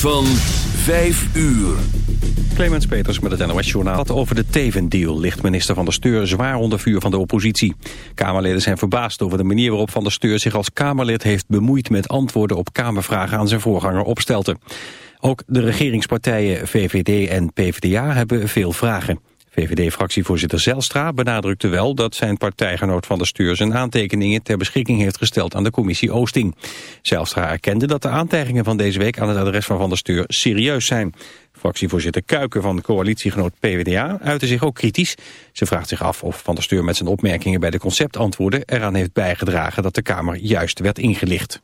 Van 5 uur. Clemens Peters met het NOS-journaal. Over de Teven-deal ligt minister Van der Steur zwaar onder vuur van de oppositie. Kamerleden zijn verbaasd over de manier waarop Van der Steur zich als Kamerlid heeft bemoeid met antwoorden op Kamervragen aan zijn voorganger Opstelten. Ook de regeringspartijen VVD en PvdA hebben veel vragen. VVD-fractievoorzitter Zelstra benadrukte wel dat zijn partijgenoot van de stuur zijn aantekeningen ter beschikking heeft gesteld aan de commissie Oosting. Zelstra erkende dat de aantijgingen van deze week aan het adres van Van der Stuur serieus zijn. Fractievoorzitter Kuiken van de coalitiegenoot PvdA uitte zich ook kritisch. Ze vraagt zich af of Van der Stuur met zijn opmerkingen bij de conceptantwoorden eraan heeft bijgedragen dat de Kamer juist werd ingelicht.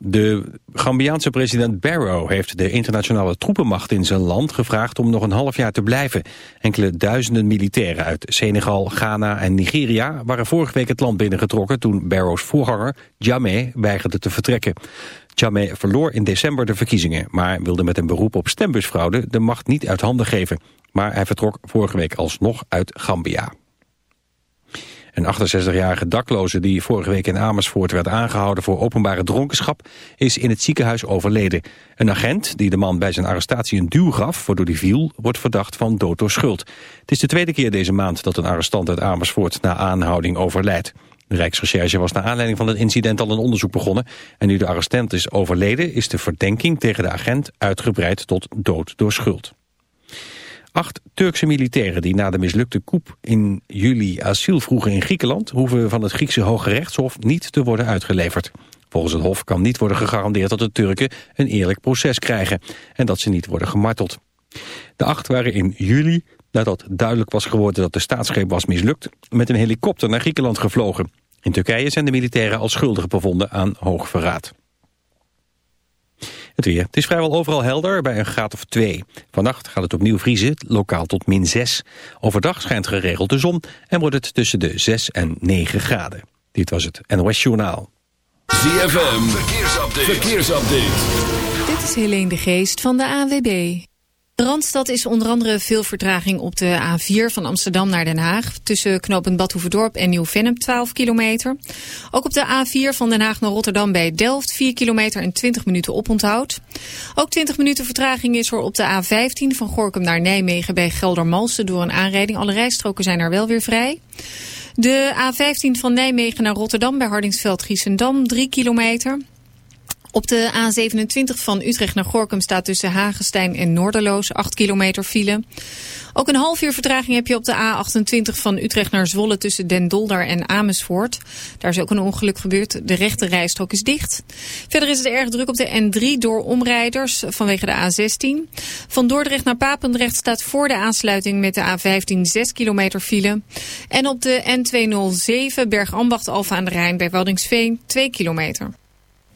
De Gambiaanse president Barrow heeft de internationale troepenmacht in zijn land gevraagd om nog een half jaar te blijven. Enkele duizenden militairen uit Senegal, Ghana en Nigeria waren vorige week het land binnengetrokken toen Barrow's voorganger Jammeh weigerde te vertrekken. Jammeh verloor in december de verkiezingen, maar wilde met een beroep op stembusfraude de macht niet uit handen geven. Maar hij vertrok vorige week alsnog uit Gambia. Een 68-jarige dakloze die vorige week in Amersfoort werd aangehouden voor openbare dronkenschap is in het ziekenhuis overleden. Een agent die de man bij zijn arrestatie een duw gaf, waardoor hij viel, wordt verdacht van dood door schuld. Het is de tweede keer deze maand dat een arrestant uit Amersfoort na aanhouding overlijdt. De Rijksrecherche was naar aanleiding van het incident al een onderzoek begonnen. En nu de arrestant is overleden is de verdenking tegen de agent uitgebreid tot dood door schuld. Acht Turkse militairen die na de mislukte coup in juli asiel vroegen in Griekenland... hoeven van het Griekse Hoge Rechtshof niet te worden uitgeleverd. Volgens het Hof kan niet worden gegarandeerd dat de Turken een eerlijk proces krijgen... en dat ze niet worden gemarteld. De acht waren in juli, nadat duidelijk was geworden dat de staatsgreep was mislukt... met een helikopter naar Griekenland gevlogen. In Turkije zijn de militairen als schuldig bevonden aan hoogverraad. Het weer. Het is vrijwel overal helder bij een graad of 2. Vannacht gaat het opnieuw vriezen, lokaal tot min 6. Overdag schijnt geregeld de zon en wordt het tussen de 6 en 9 graden. Dit was het NOS Journaal. ZFM, verkeersupdate. verkeersupdate. Dit is Helene de Geest van de AWB. De Randstad is onder andere veel vertraging op de A4 van Amsterdam naar Den Haag. Tussen knooppunt Badhoevedorp en Nieuw-Vennep 12 kilometer. Ook op de A4 van Den Haag naar Rotterdam bij Delft 4 kilometer en 20 minuten oponthoud. Ook 20 minuten vertraging is er op de A15 van Gorkum naar Nijmegen bij Geldermalsen door een aanrijding. Alle rijstroken zijn er wel weer vrij. De A15 van Nijmegen naar Rotterdam bij Hardingsveld-Giessendam 3 kilometer. Op de A27 van Utrecht naar Gorkum staat tussen Hagenstein en Noorderloos 8 kilometer file. Ook een half uur vertraging heb je op de A28 van Utrecht naar Zwolle tussen Den Dolder en Amersfoort. Daar is ook een ongeluk gebeurd. De rechte rijstrook is dicht. Verder is het erg druk op de N3 door omrijders vanwege de A16. Van Dordrecht naar Papendrecht staat voor de aansluiting met de A15 6 kilometer file. En op de N207 Bergambacht Alfa aan de Rijn bij Waddingsveen 2 kilometer.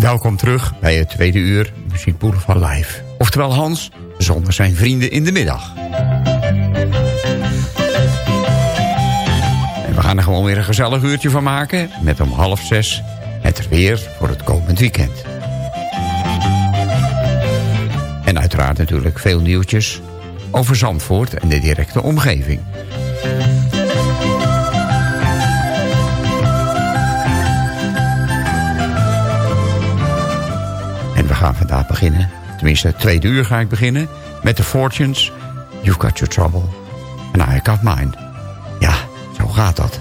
Welkom terug bij het tweede uur Muziek van Live. Oftewel Hans, zonder zijn vrienden in de middag. En we gaan er gewoon weer een gezellig uurtje van maken... met om half zes het weer voor het komend weekend. En uiteraard natuurlijk veel nieuwtjes over Zandvoort en de directe omgeving. Gaan vandaag beginnen, tenminste tweede uur ga ik beginnen... met de Fortunes, You've Got Your Trouble and I Got Mine. Ja, zo gaat dat.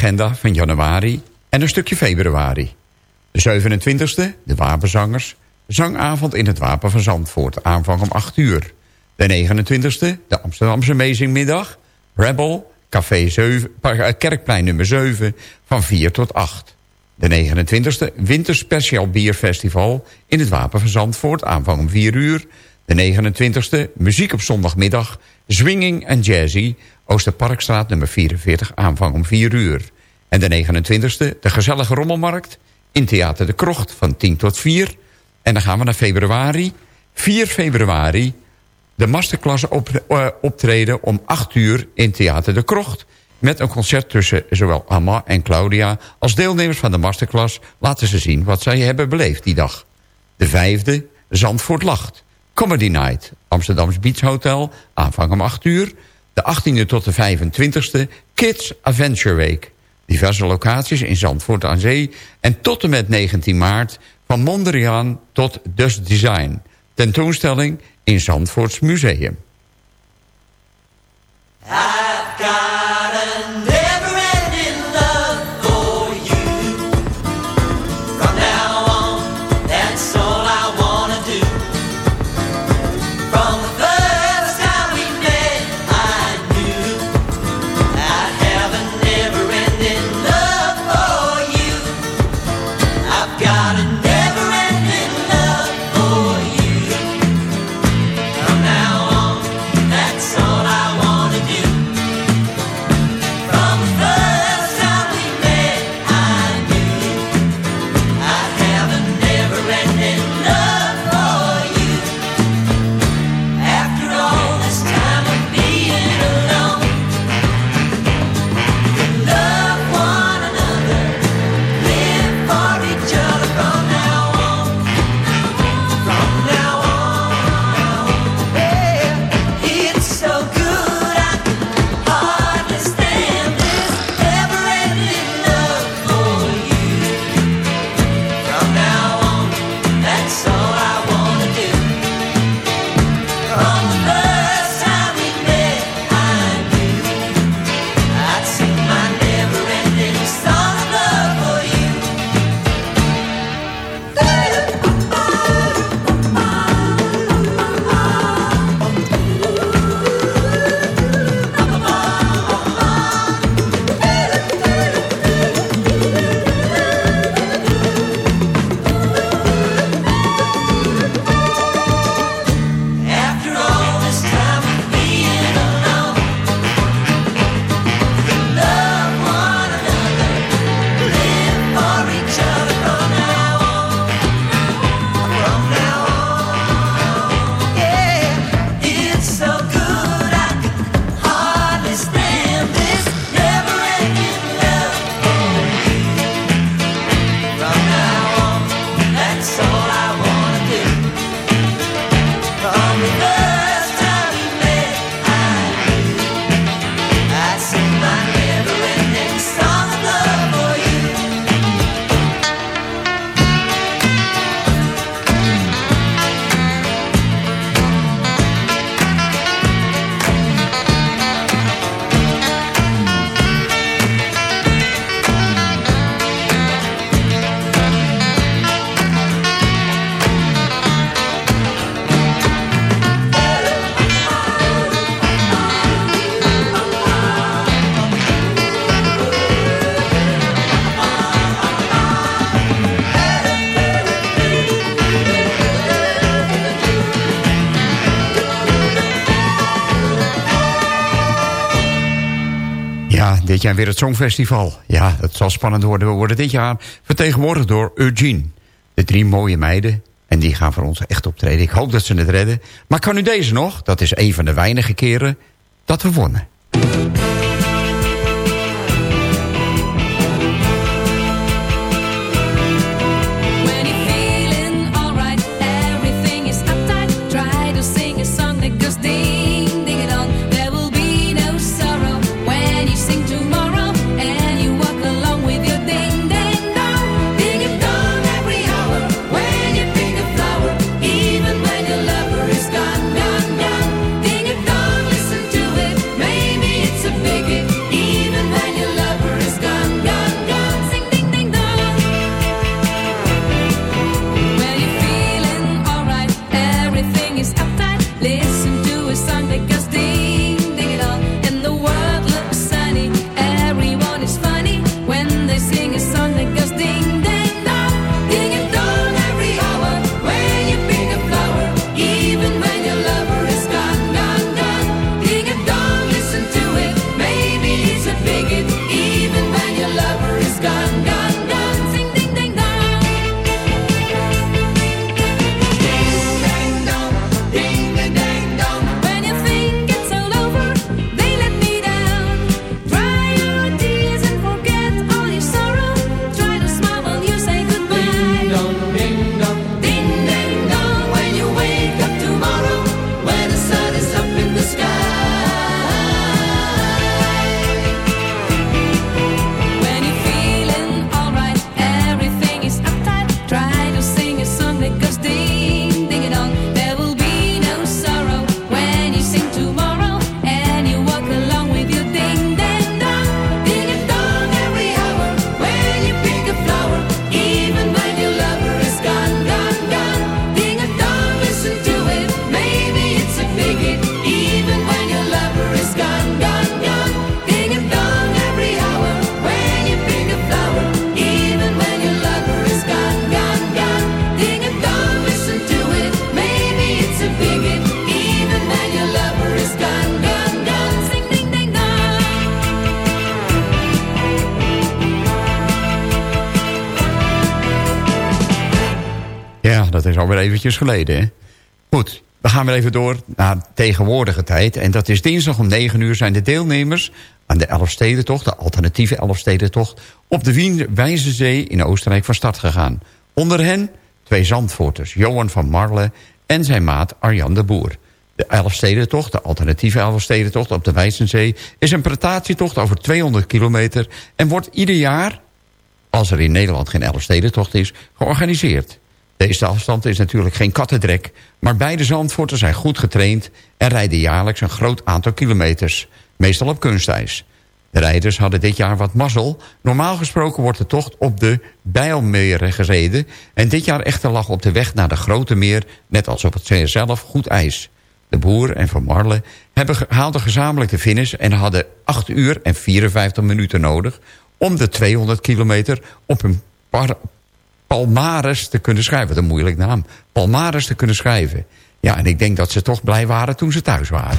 Evenementenagenda van januari en een stukje februari. De 27e, de Wapenzangers, zangavond in het Wapen van Zandvoort, aanvang om 8 uur. De 29e, de Amsterdamse Mezingmiddag, Rebel, Café 7, eh, Kerkplein nummer 7, van 4 tot 8. De 29e, Winterspecial Bierfestival in het Wapen van Zandvoort, aanvang om 4 uur. De 29e, muziek op zondagmiddag, swinging en jazzy, Oosterparkstraat nummer 44, aanvang om 4 uur. En de 29e, de gezellige rommelmarkt in Theater de Krocht van 10 tot 4. En dan gaan we naar februari. 4 februari, de masterklasse op, uh, optreden om 8 uur in Theater de Krocht. Met een concert tussen zowel Amma en Claudia... als deelnemers van de masterclass laten ze zien wat zij hebben beleefd die dag. De vijfde, Zandvoort Lacht. Comedy Night, Amsterdams Beach Hotel, aanvang om 8 uur. De 18e tot de 25e, Kids Adventure Week. Diverse locaties in Zandvoort aan Zee. En tot en met 19 maart van Mondriaan tot Dus Design. Tentoonstelling in Zandvoorts Museum. Dit jaar weer het Songfestival. Ja, het zal spannend worden. We worden dit jaar vertegenwoordigd door Eugene. De drie mooie meiden. En die gaan voor ons echt optreden. Ik hoop dat ze het redden. Maar kan u deze nog? Dat is een van de weinige keren dat we wonnen. Geleden. Goed, we gaan weer even door naar tegenwoordige tijd. En dat is dinsdag om 9 uur zijn de deelnemers aan de Elfstedentocht... de alternatieve Elfstedentocht... op de Wien-Wijzenzee in Oostenrijk van start gegaan. Onder hen twee Zandvoorters, Johan van Marle en zijn maat Arjan de Boer. De Elfstedentocht, de alternatieve Elfstedentocht op de Wijzenzee... is een pretatietocht over 200 kilometer... en wordt ieder jaar, als er in Nederland geen Elfstedentocht is, georganiseerd. Deze afstand is natuurlijk geen kattendrek... maar beide Zandvoorten zijn goed getraind... en rijden jaarlijks een groot aantal kilometers. Meestal op kunstijs. De rijders hadden dit jaar wat mazzel. Normaal gesproken wordt de tocht op de Bijlmeren gereden... en dit jaar echter lag op de weg naar de Grote Meer... net als op het zee zelf goed ijs. De Boer en Van Marle hebben, haalden gezamenlijk de finish... en hadden 8 uur en 54 minuten nodig... om de 200 kilometer op een palmares te kunnen schrijven. Wat een moeilijk naam. Palmares te kunnen schrijven. Ja, en ik denk dat ze toch blij waren toen ze thuis waren.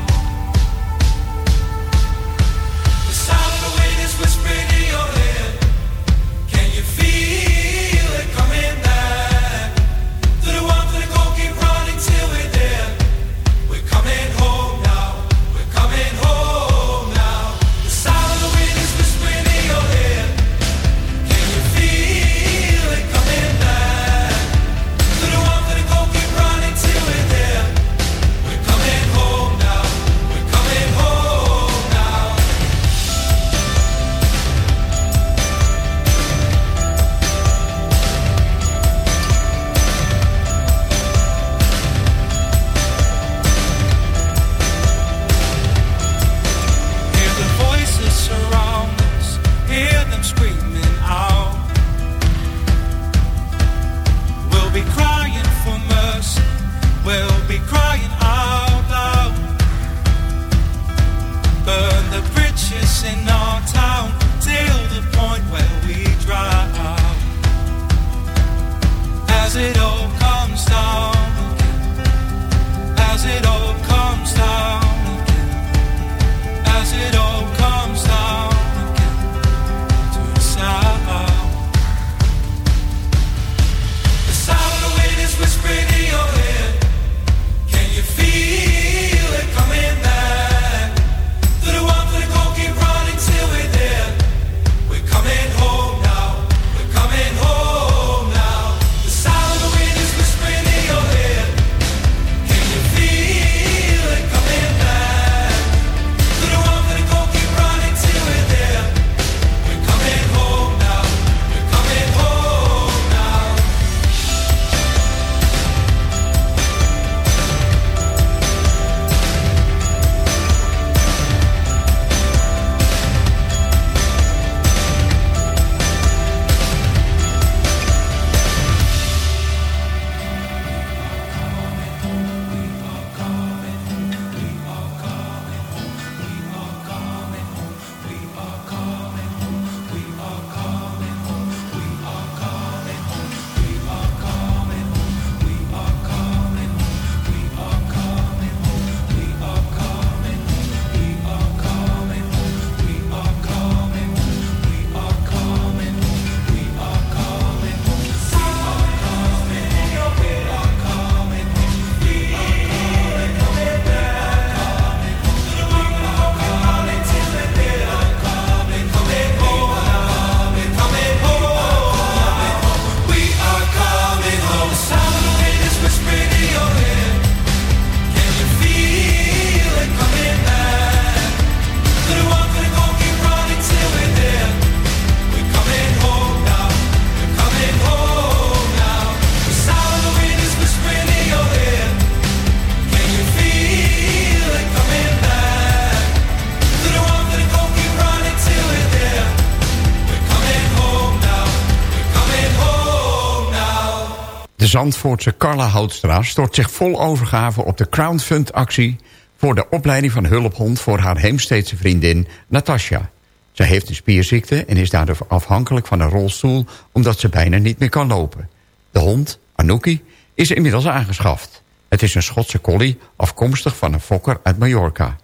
Zandvoortse Carla Houtstra stort zich vol overgave op de crowdfund-actie... voor de opleiding van hulphond voor haar heemsteedse vriendin Natasja. Zij heeft een spierziekte en is daardoor afhankelijk van een rolstoel... omdat ze bijna niet meer kan lopen. De hond, Anouki, is inmiddels aangeschaft. Het is een Schotse collie, afkomstig van een fokker uit Mallorca.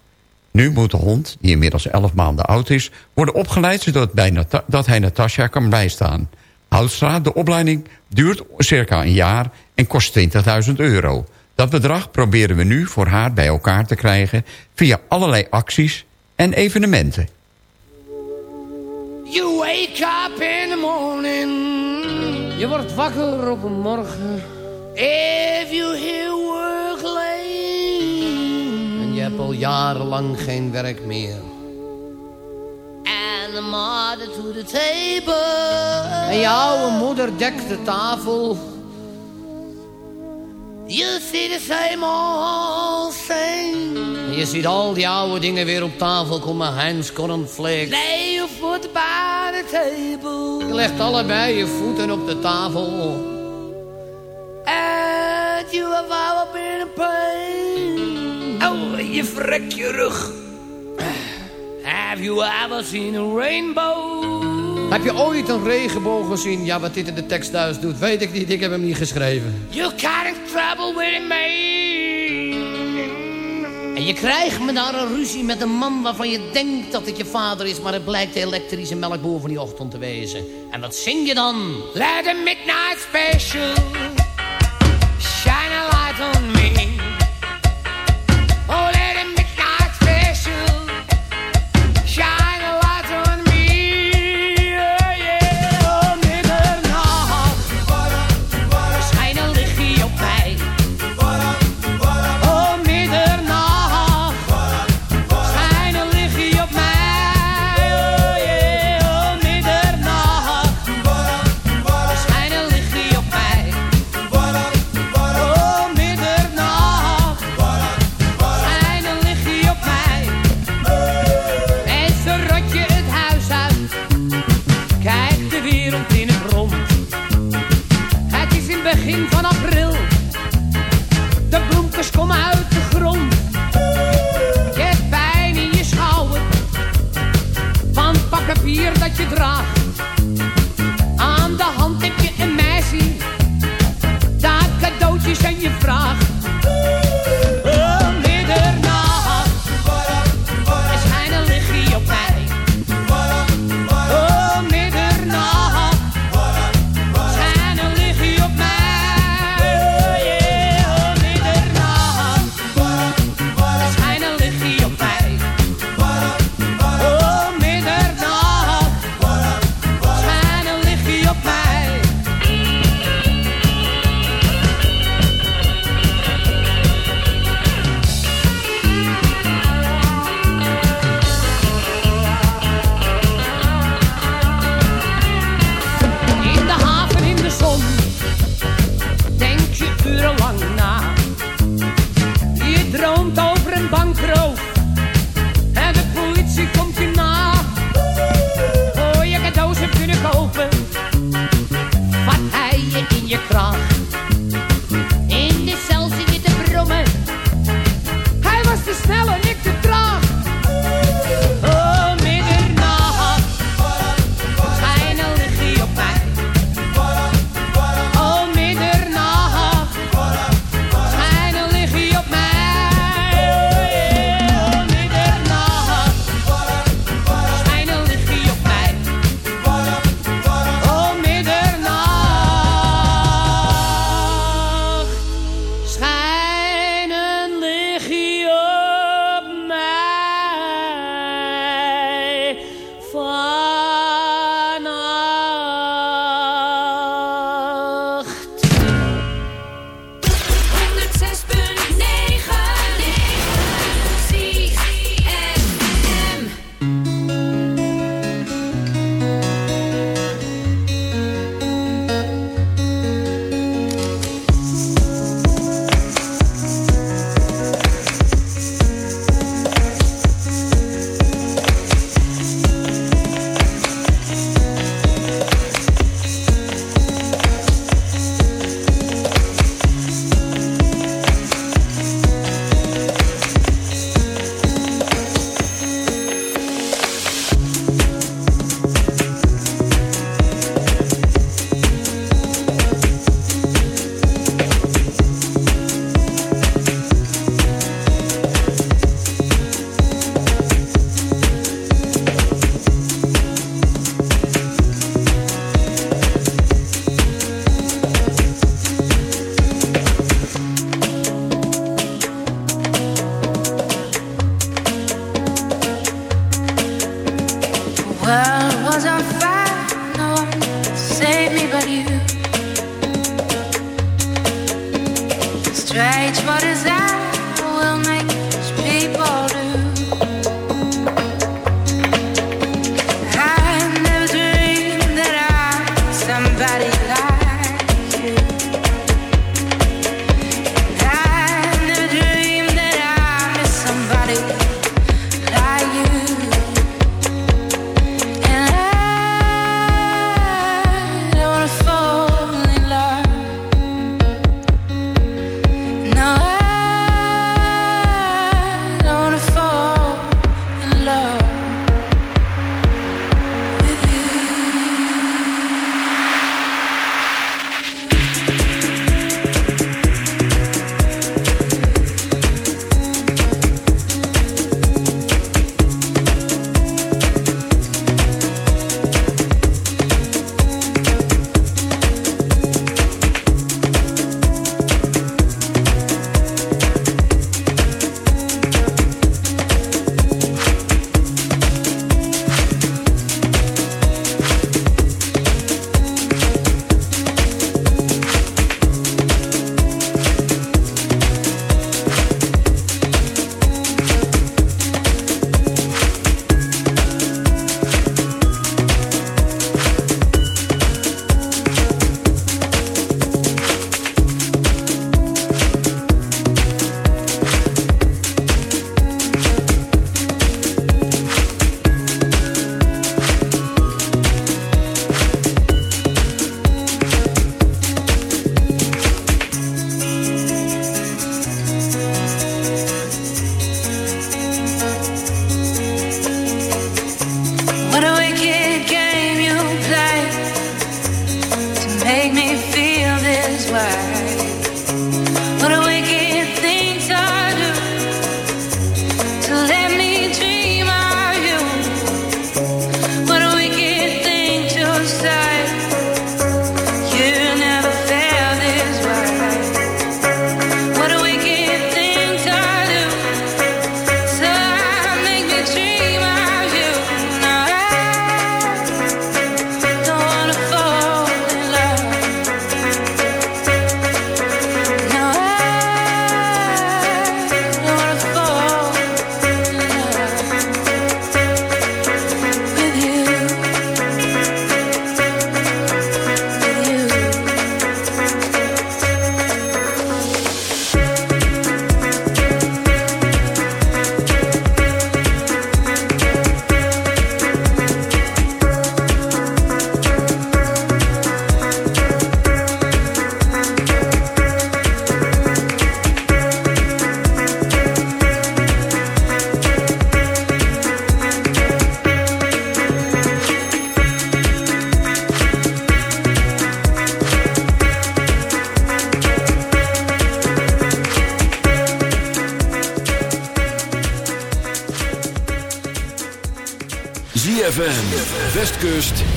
Nu moet de hond, die inmiddels 11 maanden oud is... worden opgeleid zodat bij hij Natasja kan bijstaan. Houtstra, de opleiding duurt circa een jaar en kost 20.000 euro. Dat bedrag proberen we nu voor haar bij elkaar te krijgen... via allerlei acties en evenementen. You wake up in the morning. Je wordt wakker op een morgen. If you hear work late. En je hebt al jarenlang geen werk meer. And the mother to the table. En je oude moeder dekt de tafel. You see the same old thing. En je ziet al die oude dingen weer op tafel komen. Heinz cornflakes. Lay your foot by the table. Je legt allebei je voeten op de tafel. And you have ever been in pain. Oh, je vrekt je rug. Have you ever seen a rainbow? Heb je ooit een regenboog gezien? Ja, wat dit in de tekst thuis doet, weet ik niet. Ik heb hem niet geschreven. You in trouble with me. En je krijgt me daar een ruzie met een man waarvan je denkt dat het je vader is... maar het blijkt de elektrische melkboer van die ochtend te wezen. En wat zing je dan? Let the midnight special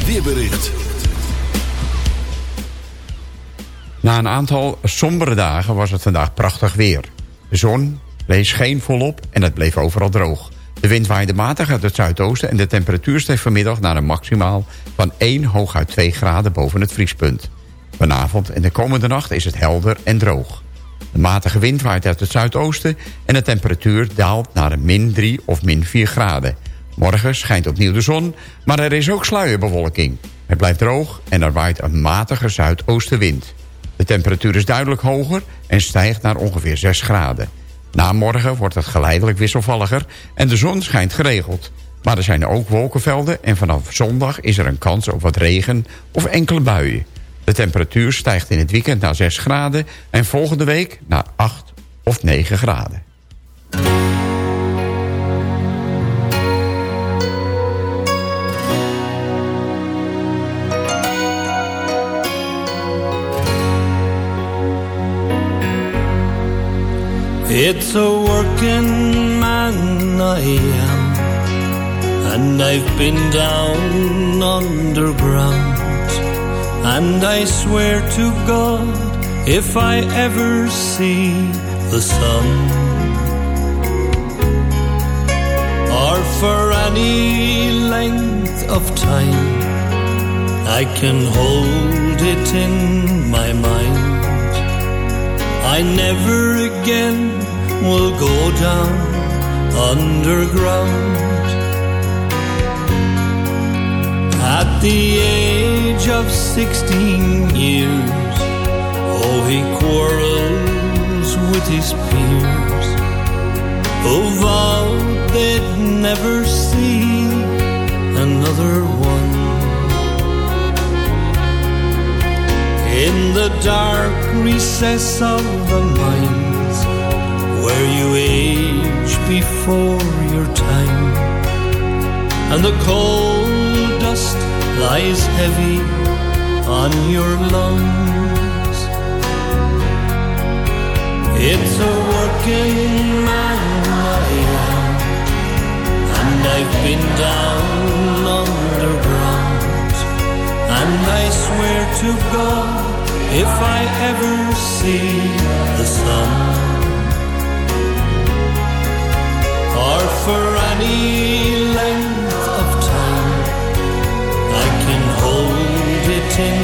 Weerbericht. Na een aantal sombere dagen was het vandaag prachtig weer. De zon geen volop en het bleef overal droog. De wind waaide matig uit het zuidoosten... en de temperatuur steeg vanmiddag naar een maximaal van 1 hooguit 2 graden boven het vriespunt. Vanavond en de komende nacht is het helder en droog. De matige wind waait uit het zuidoosten... en de temperatuur daalt naar min 3 of min 4 graden. Morgen schijnt opnieuw de zon, maar er is ook sluierbewolking. Het blijft droog en er waait een matige zuidoostenwind. De temperatuur is duidelijk hoger en stijgt naar ongeveer 6 graden. Na morgen wordt het geleidelijk wisselvalliger en de zon schijnt geregeld. Maar er zijn ook wolkenvelden en vanaf zondag is er een kans op wat regen of enkele buien. De temperatuur stijgt in het weekend naar 6 graden en volgende week naar 8 of 9 graden. It's a working man I am, and I've been down underground. And I swear to God, if I ever see the sun, or for any length of time, I can hold it in my mind. I never again will go down underground. At the age of sixteen years, oh, he quarrels with his peers who vowed they'd never see another one. In the dark recess of the mind, where you age before your time, and the cold dust lies heavy on your lungs. It's a working man I am, and I've been down underground, and I swear to God, if I ever see the sun, any length of time, I can hold it in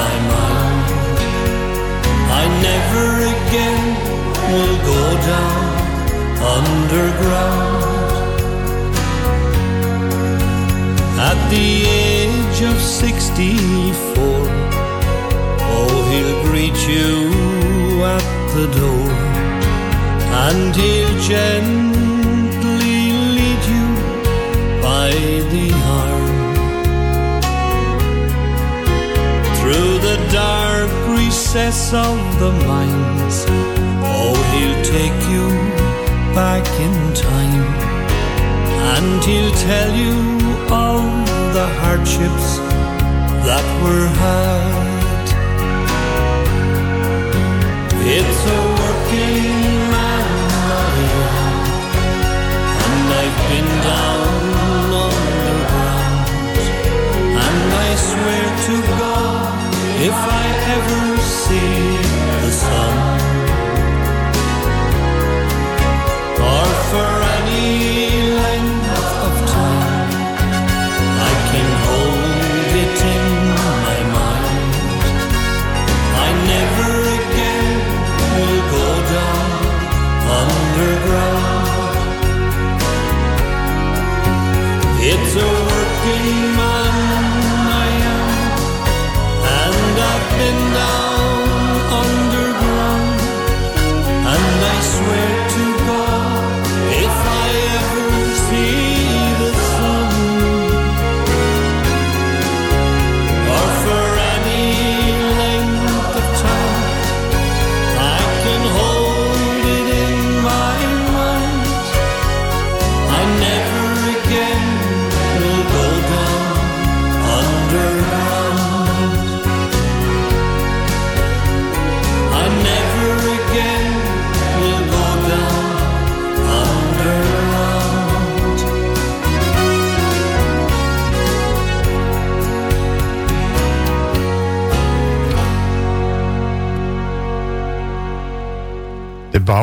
my mind. I never again will go down underground. At the age of 64, oh, he'll greet you at the door and he'll gently recess of the mines. Oh, he'll take you back in time and he'll tell you all the hardships that were had. It's a working man I and I've been down underground, and I swear to God, if I see the sun,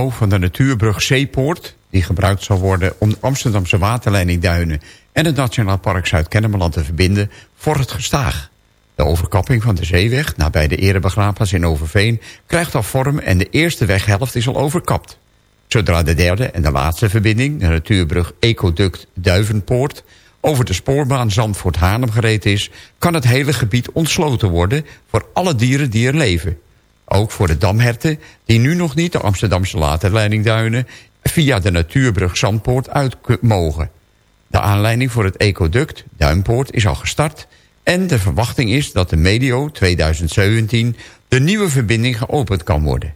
van de natuurbrug Zeepoort... die gebruikt zal worden om de Amsterdamse waterleidingduinen... en het Nationaal Park Zuid-Kennemerland te verbinden... voor het gestaag. De overkapping van de zeeweg nabij de erebegraafplaats in Overveen... krijgt al vorm en de eerste weghelft is al overkapt. Zodra de derde en de laatste verbinding... de natuurbrug Ecoduct Duivenpoort... over de spoorbaan Zandvoort-Haarlem gereed is... kan het hele gebied ontsloten worden... voor alle dieren die er leven... Ook voor de damherten die nu nog niet de Amsterdamse waterleidingduinen... via de natuurbrug Zandpoort uit mogen. De aanleiding voor het ecoduct Duinpoort is al gestart... en de verwachting is dat de medio 2017 de nieuwe verbinding geopend kan worden.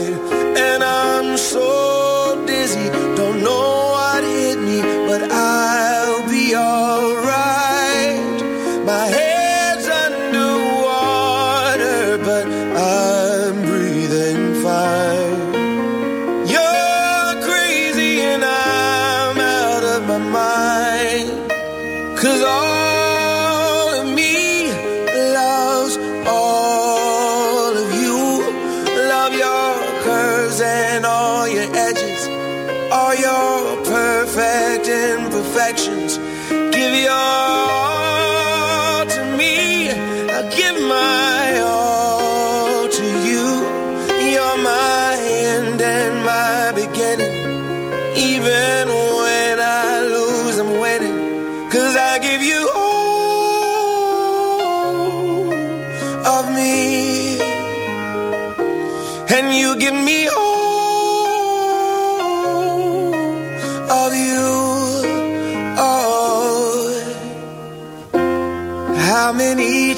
Cause all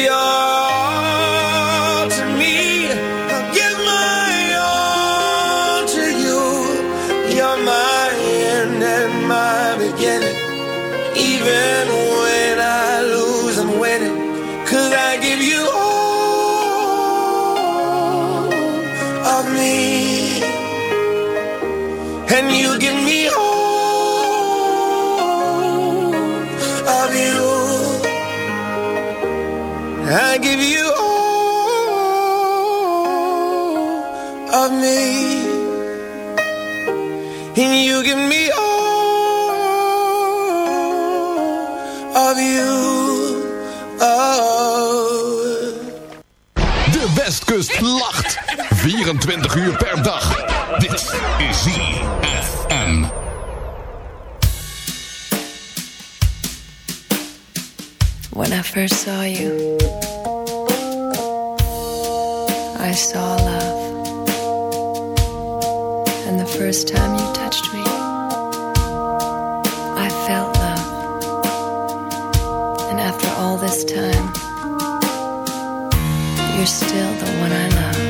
Savior. 24 uur per dag. Dit is ZFM. When I first saw you, I saw love. And the first time you touched me, I felt love. And after all this time, you're still the one I love.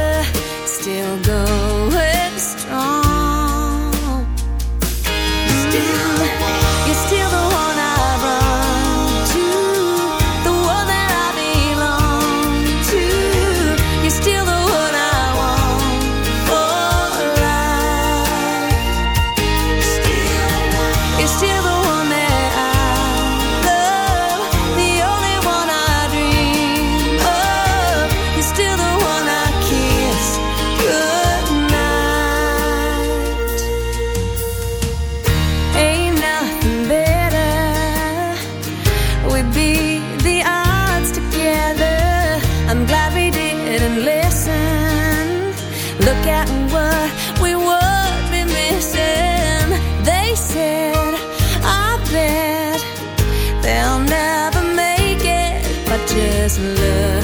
was love.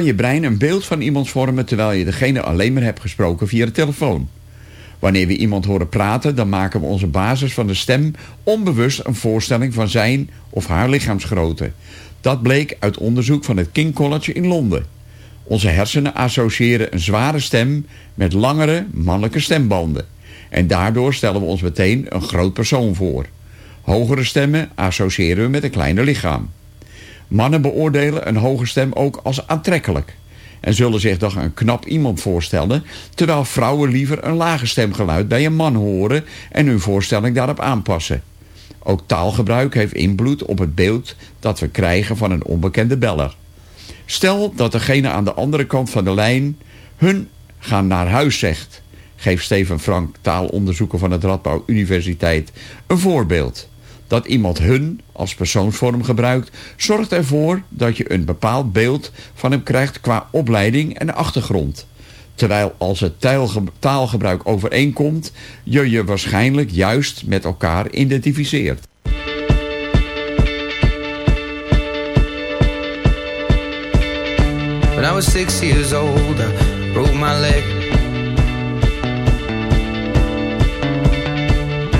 Kan je brein een beeld van iemand vormen terwijl je degene alleen maar hebt gesproken via de telefoon? Wanneer we iemand horen praten, dan maken we onze basis van de stem onbewust een voorstelling van zijn of haar lichaamsgrootte. Dat bleek uit onderzoek van het King College in Londen. Onze hersenen associëren een zware stem met langere mannelijke stembanden. En daardoor stellen we ons meteen een groot persoon voor. Hogere stemmen associëren we met een kleiner lichaam. Mannen beoordelen een hoge stem ook als aantrekkelijk. En zullen zich dan een knap iemand voorstellen... terwijl vrouwen liever een lage stemgeluid bij een man horen... en hun voorstelling daarop aanpassen. Ook taalgebruik heeft invloed op het beeld dat we krijgen van een onbekende beller. Stel dat degene aan de andere kant van de lijn... hun gaan naar huis zegt. Geeft Steven Frank, taalonderzoeker van het Radboud Universiteit, een voorbeeld. Dat iemand hun als persoonsvorm gebruikt... zorgt ervoor dat je een bepaald beeld van hem krijgt qua opleiding en achtergrond. Terwijl als het taalge- taalgebruik overeenkomt... je je waarschijnlijk juist met elkaar identificeert. When I was six years old, I my leg.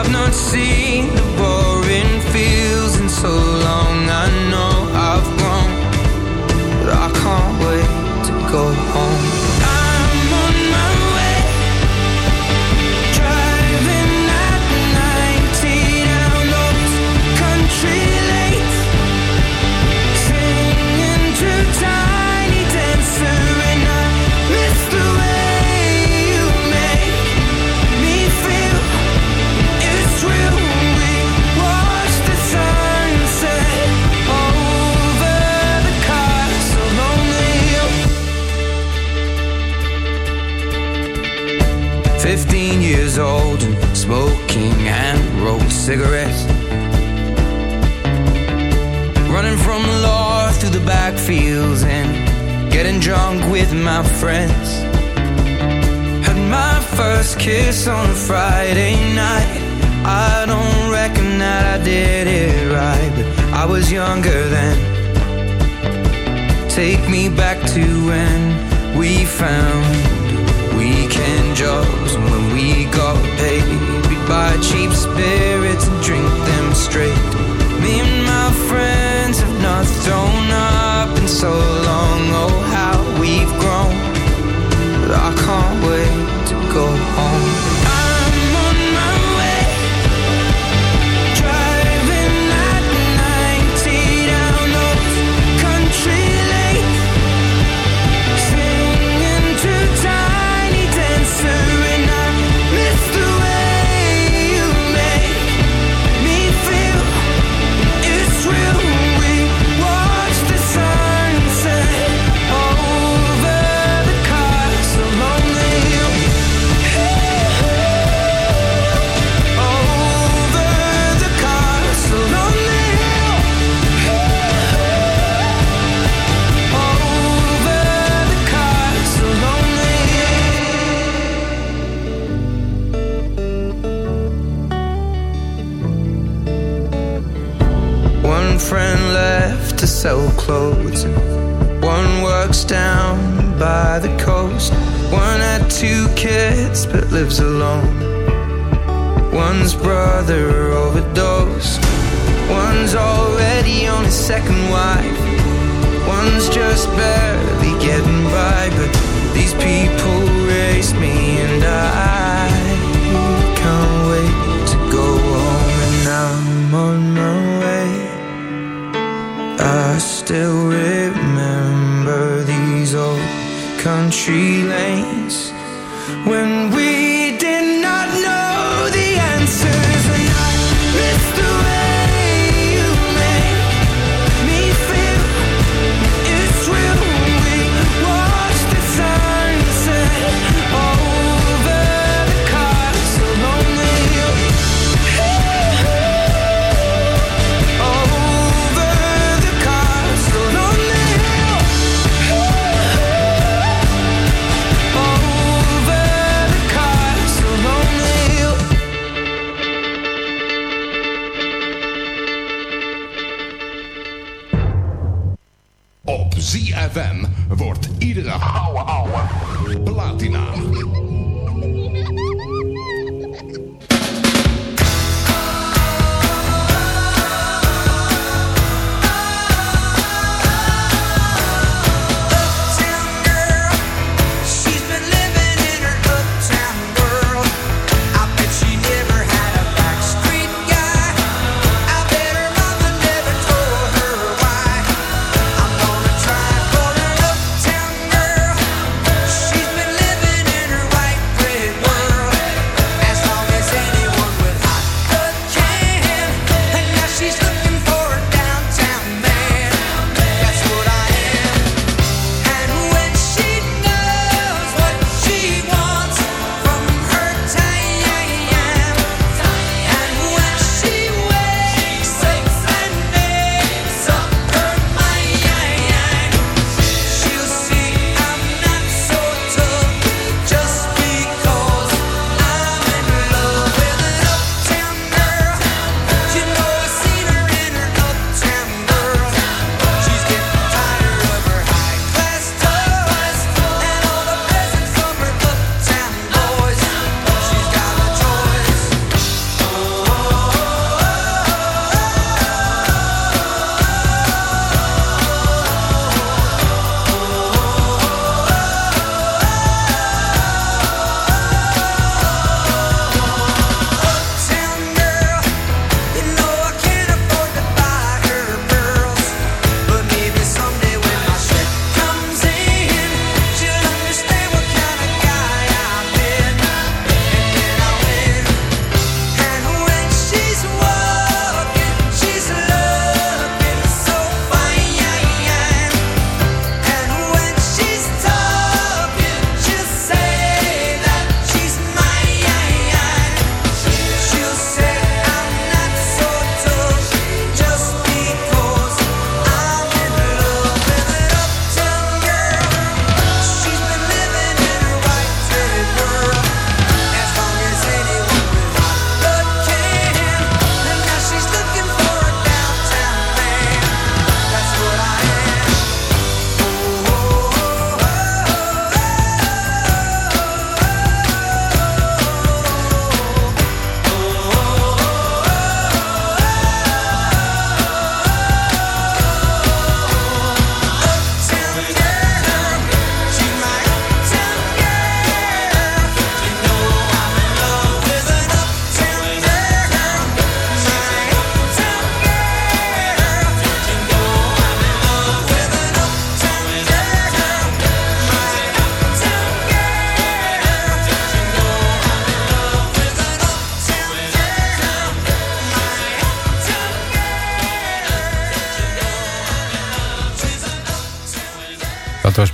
I've not seen the boring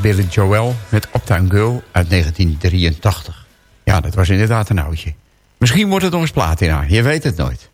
Billy Joel met Uptown Girl uit 1983. Ja, dat was inderdaad een oudje. Misschien wordt het nog eens platina, je weet het nooit.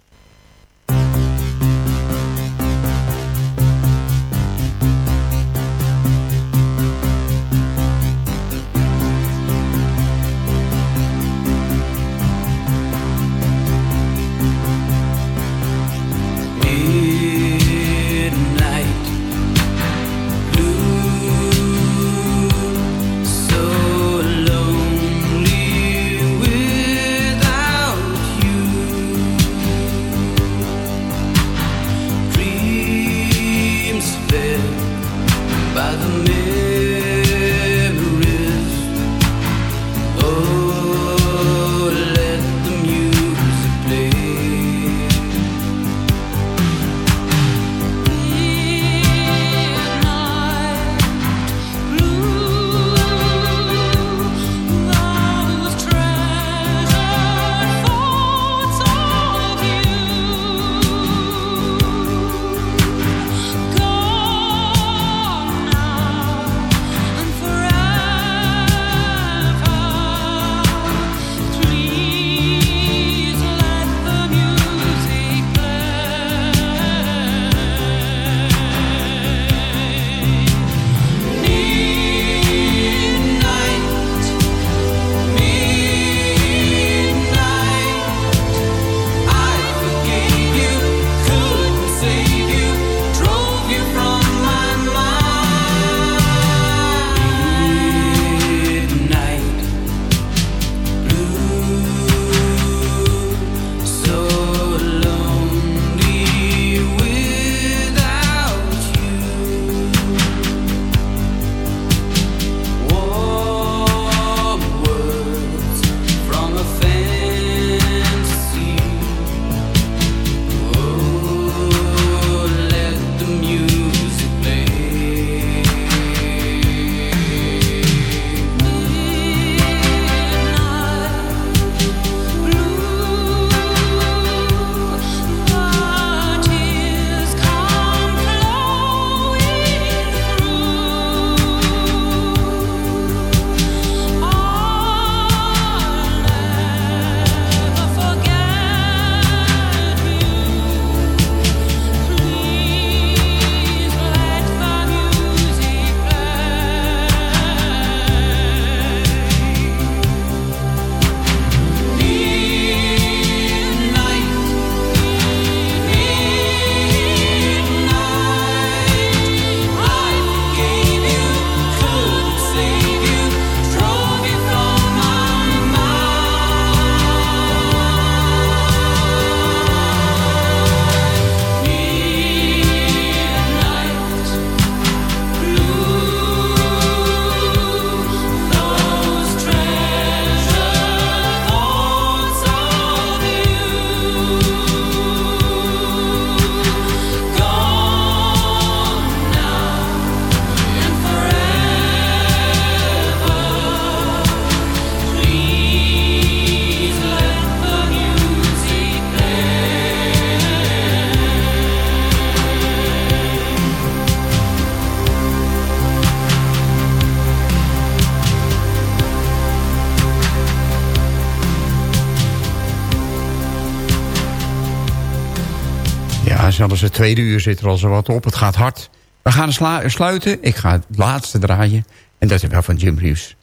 Tweede uur zit er al zo wat op. Het gaat hard. We gaan sluiten. Ik ga het laatste draaien. En dat is wel van Jim Reeves.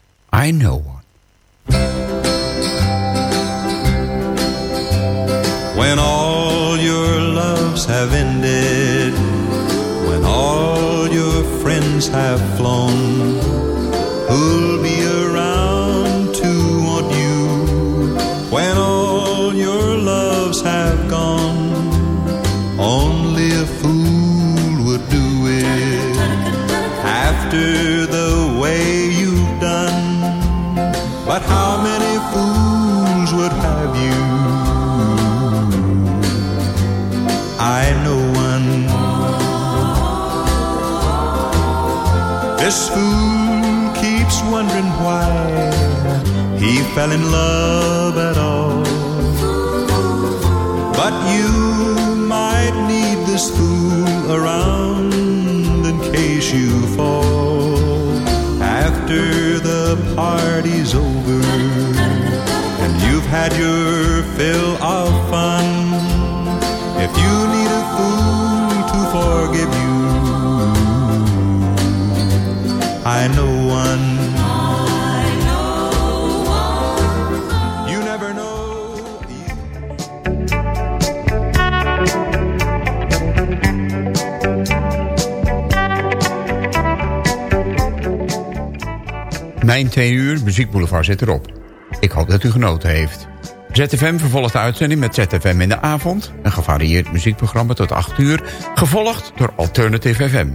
I know one. When all your loves have ended, when all your friends have flown, The way you've done, but how many fools would have you? I know one. This fool keeps wondering why he fell in love at all. But you might need this fool around in case you. After the party's over and you've had your fill of fun. If you need a fool to forgive you, I know Mijn twee uur Muziekboulevard zit erop. Ik hoop dat u genoten heeft. ZFM vervolgt de uitzending met ZFM in de avond. Een gevarieerd muziekprogramma tot 8 uur. Gevolgd door Alternative FM.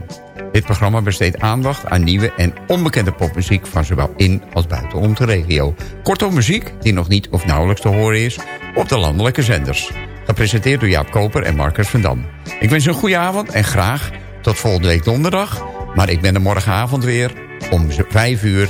Dit programma besteedt aandacht aan nieuwe en onbekende popmuziek... van zowel in als buiten onze regio. Kortom muziek die nog niet of nauwelijks te horen is... op de landelijke zenders. Gepresenteerd door Jaap Koper en Marcus van Dam. Ik wens een goede avond en graag tot volgende week donderdag. Maar ik ben er morgenavond weer om 5 uur